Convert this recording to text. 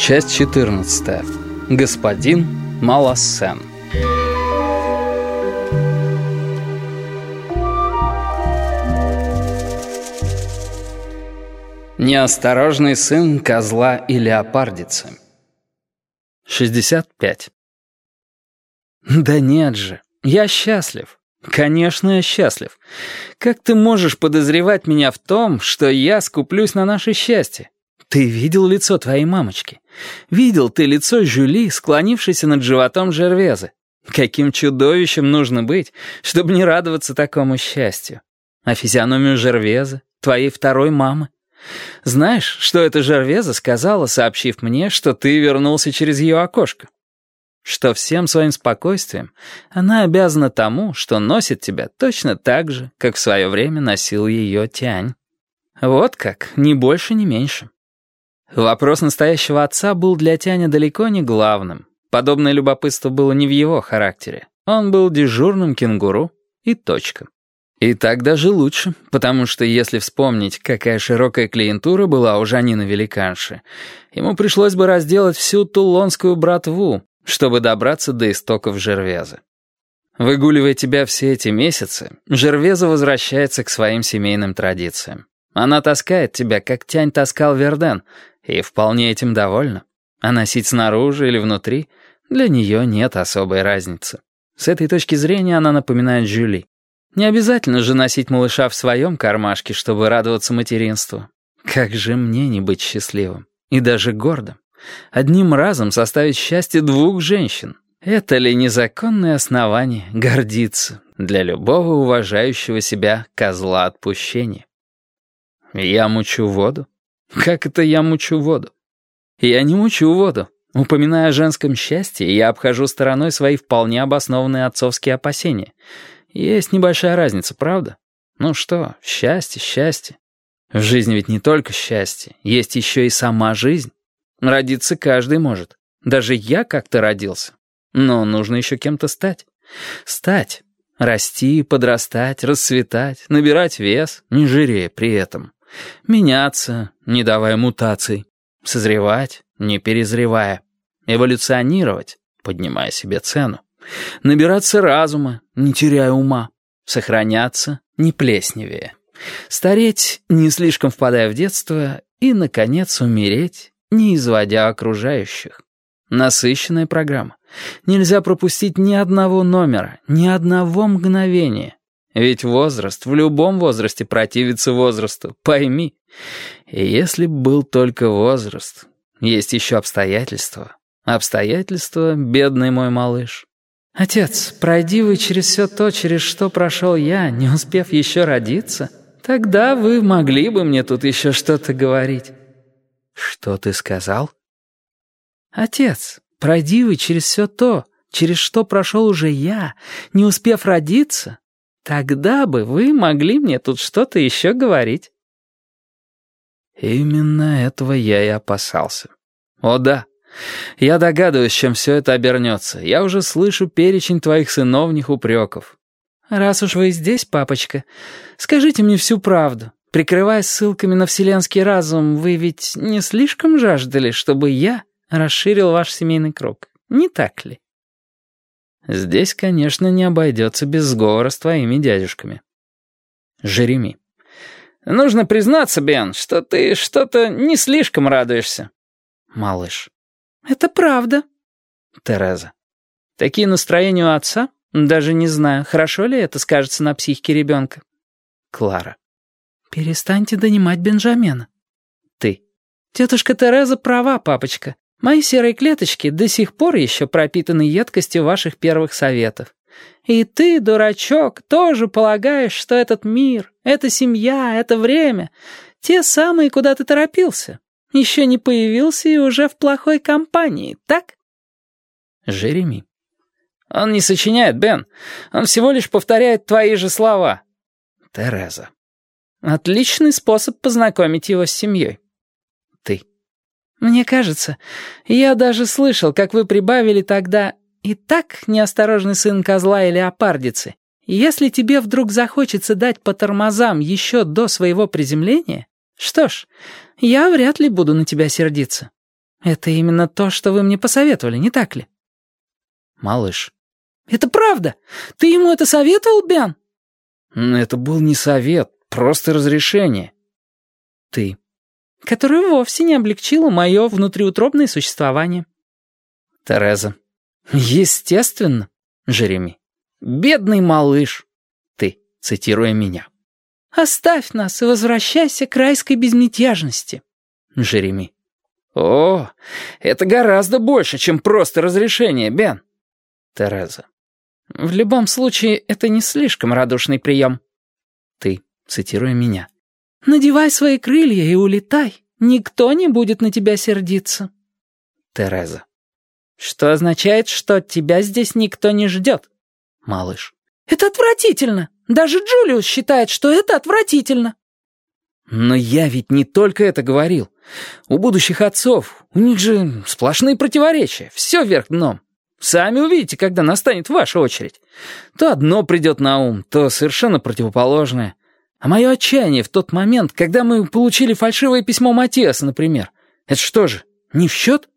Часть 14. Господин Малассен. Неосторожный сын козла и леопардицы. 65. Да нет же, я счастлив. Конечно, я счастлив. Как ты можешь подозревать меня в том, что я скуплюсь на наше счастье? Ты видел лицо твоей мамочки? Видел ты лицо Жюли, склонившейся над животом Жервезы? Каким чудовищем нужно быть, чтобы не радоваться такому счастью? А физиономию Жервезы, твоей второй мамы? Знаешь, что эта Жервеза сказала, сообщив мне, что ты вернулся через ее окошко? Что всем своим спокойствием она обязана тому, что носит тебя точно так же, как в свое время носил ее Тянь. Вот как, ни больше, ни меньше. Вопрос настоящего отца был для Тяня далеко не главным. Подобное любопытство было не в его характере. Он был дежурным кенгуру и точка. И так даже лучше, потому что если вспомнить, какая широкая клиентура была у Жанины Великанши, ему пришлось бы разделать всю тулонскую братву, чтобы добраться до истоков Жервеза. Выгуливая тебя все эти месяцы, Жервеза возвращается к своим семейным традициям. Она таскает тебя, как тянь таскал Верден, и вполне этим довольна. А носить снаружи или внутри для нее нет особой разницы. С этой точки зрения она напоминает Жюли. Не обязательно же носить малыша в своем кармашке, чтобы радоваться материнству. Как же мне не быть счастливым и даже гордым? Одним разом составить счастье двух женщин. Это ли незаконное основание гордиться для любого уважающего себя козла отпущения? Я мучу воду? Как это я мучу воду? Я не мучу воду. Упоминая о женском счастье, я обхожу стороной свои вполне обоснованные отцовские опасения — есть небольшая разница, правда? Ну что, счастье, счастье. В жизни ведь не только счастье, есть еще и сама жизнь. Родиться каждый может. Даже я как-то родился. Но нужно еще кем-то стать. Стать. Расти, подрастать, расцветать, набирать вес, не жирея при этом. Меняться, не давая мутаций. Созревать, не перезревая. Эволюционировать, поднимая себе цену. Набираться разума, не теряя ума. Сохраняться, не плесневее. Стареть, не слишком впадая в детство. И, наконец, умереть, не изводя окружающих. Насыщенная программа. Нельзя пропустить ни одного номера, ни одного мгновения. Ведь возраст в любом возрасте противится возрасту, пойми. И если б был только возраст, есть еще обстоятельства. Обстоятельства, бедный мой малыш. «Отец, пройди вы через все то, через что прошел я, не успев еще родиться, тогда вы могли бы мне тут еще что-то говорить». «Что ты сказал?» «Отец, пройди вы через все то, через что прошел уже я, не успев родиться, тогда бы вы могли мне тут что-то еще говорить». Именно этого я и опасался. О да, я догадываюсь, чем все это обернется. Я уже слышу перечень твоих сыновних упреков. Раз уж вы здесь, папочка, скажите мне всю правду. Прикрываясь ссылками на вселенский разум, вы ведь не слишком жаждали, чтобы я расширил ваш семейный круг, не так ли? Здесь, конечно, не обойдется без сговора с твоими дядюшками. Жереми. Нужно признаться, Бен, что ты что-то не слишком радуешься. Малыш. «Это правда». Тереза. «Такие настроения у отца? Даже не знаю, хорошо ли это скажется на психике ребенка». Клара. «Перестаньте донимать Бенджамина». Ты. «Тетушка Тереза права, папочка. Мои серые клеточки до сих пор еще пропитаны едкостью ваших первых советов. И ты, дурачок, тоже полагаешь, что этот мир, эта семья, это время — те самые, куда ты торопился. Еще не появился и уже в плохой компании, так? Жереми. Он не сочиняет, Бен. Он всего лишь повторяет твои же слова. Тереза. Отличный способ познакомить его с семьей. Мне кажется, я даже слышал, как вы прибавили тогда «И так, неосторожный сын козла и леопардицы, если тебе вдруг захочется дать по тормозам еще до своего приземления, Что ж, я вряд ли буду на тебя сердиться. Это именно то, что вы мне посоветовали, не так ли? Малыш. Это правда? Ты ему это советовал, Бян? Это был не совет, просто разрешение. Ты. Которое вовсе не облегчило мое внутриутробное существование. Тереза. Естественно. Жереми. Бедный малыш. Ты, цитируя меня. «Оставь нас и возвращайся к райской безмятежности». Жереми. «О, это гораздо больше, чем просто разрешение, Бен». Тереза. «В любом случае, это не слишком радушный прием». Ты, цитируя меня. «Надевай свои крылья и улетай. Никто не будет на тебя сердиться». Тереза. «Что означает, что тебя здесь никто не ждет?» Малыш. «Это отвратительно. Даже Джулиус считает, что это отвратительно». «Но я ведь не только это говорил. У будущих отцов, у них же сплошные противоречия, все вверх дном. Сами увидите, когда настанет ваша очередь. То одно придет на ум, то совершенно противоположное. А мое отчаяние в тот момент, когда мы получили фальшивое письмо Матиаса, например, это что же, не в счет?»